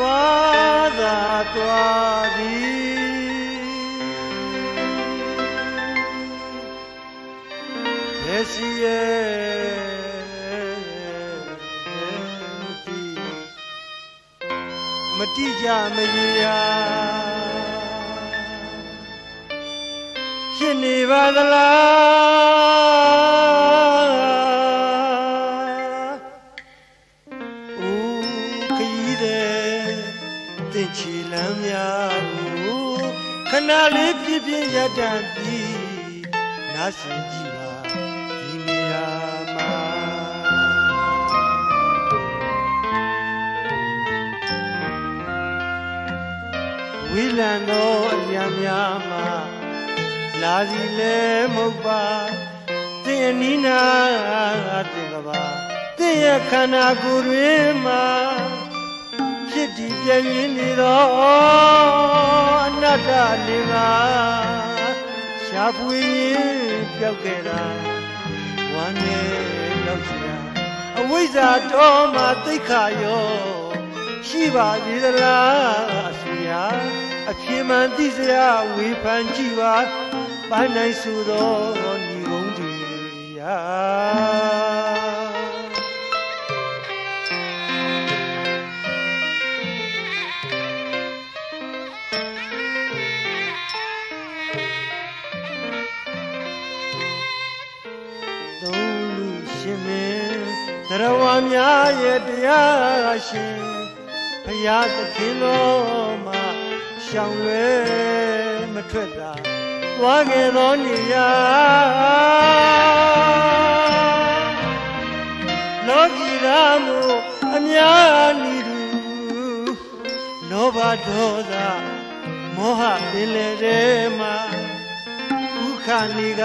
သွားသည်ဘယ်စီရဲ့မတိကြမရေရာဖြစ်နေပါသလား လမ်းများကိုခဏလေးပြပြရတတ်ပြီးနားဆင်ကြည့်ပါဒီနေရာမှာဝိလံသောအရာများမှာလာစီလဲမဟုတ်ပါသင်အနီးနာသင်ကပါသင်ရဲ့ခန္ဓာကိုယ်တွင်မှာ ဖြစ်တည်ပြည့်ရင်းနေသောအနတ္တလေးပါရှားပွေရင်ပျောက်ခဲ့တာဝမ်းနဲ့လောက်ချာအဝိဇ္ဇာတော်မှာသိခါရောရှိပါသေးသလားအဆွေရာအပြင်းမှန်သိစရာဝေဖန်ကြည့်ပါပန်းနိုင်ဆိုသော သုံးလူရှင်မင်းသရဝများရဲ့တရားရှင်ဖရာသခင်တော်မှာရှောင်လွဲမထွက်တာသွားခဲ့သောနေရာလောကီရာမှုအများနီသူလောဘဒေါသမောဟပင်လေထဲမှာဥခဏီက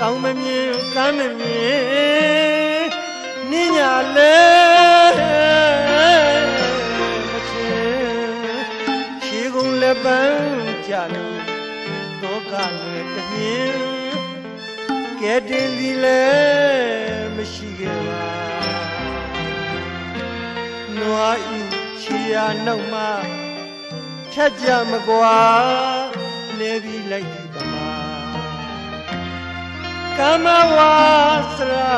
တောင်းမမြင်ကမ်းမမြင်နင်းညာလဲမချင်ခြေကုန်လက်ပန်းကြလို့တောကလွယ်တမြင်ကဲတင်စီလဲမရှိခဲ့ပါနွားဤခြေရနောက်မှထက်ကြမကွာလဲပြီးလိုက်ဒီပမာ ကမ္မဝါစရာ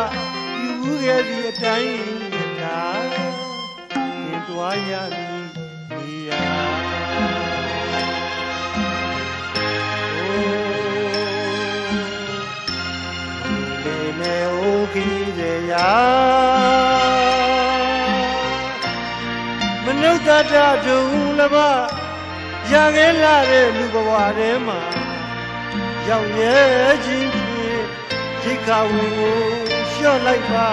ယူခဲ့သည့်အတိုင်းဒါသင်သွားရမည်နေရာအိုးလေနေအိုခီးရရာမနုဿတ္တဒုလဘရခဲ့လာတဲ့လူဘဝထဲမှာရောက်ရဲ့ချင်း ဖြင့်ခိခဝူကိုလျှော့လိုက်ပါ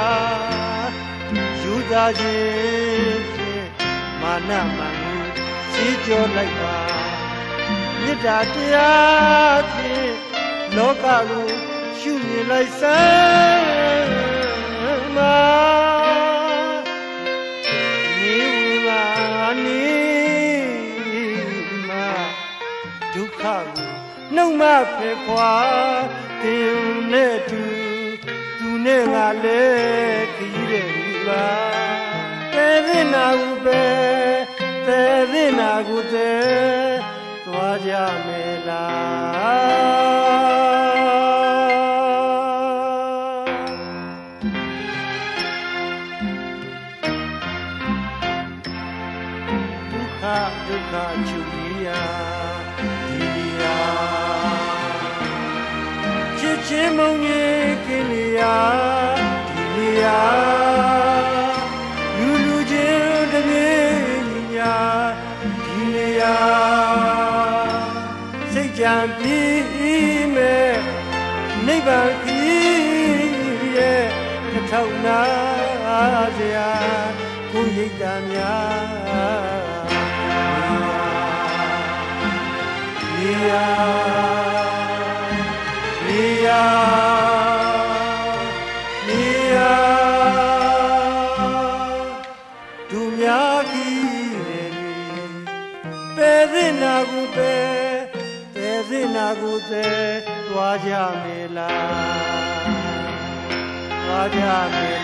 ယူသားခြင်းဖြင့်မာနမှန်ကိုစီးကြောလိုက်ပါမေတ္တာတရားဖြင့်လောကကိုရှုမြင်လိုက်စမ်းပါနေဝီပါနေမှာဒုက္ခကိုနှုတ်မဖယ်ခွာတ င်နဲ့တူသူနဲ့ငါလည်းခရီးတဲ့လူပါပဲသိနာဟုပဲပဲသိနာဟုတဲ့သွားကြမယ်လားဒုက္ခဒုက္ခချုပ်ရာ ချစ်ချင်းမုန်းကြီးကင်းလျာဒီနေရာလူလူချင်းတပြေညီညာဒီနေရာစိတ်ကြံပြီးမဲ့နိဗ္ဗာန်ခရီးရဲ့တစ်ထောင်နာစရာကိုရိတ်တာများနေရာ ပဲသိနာကိုပဲသွားကြမေလားသွားကြမေ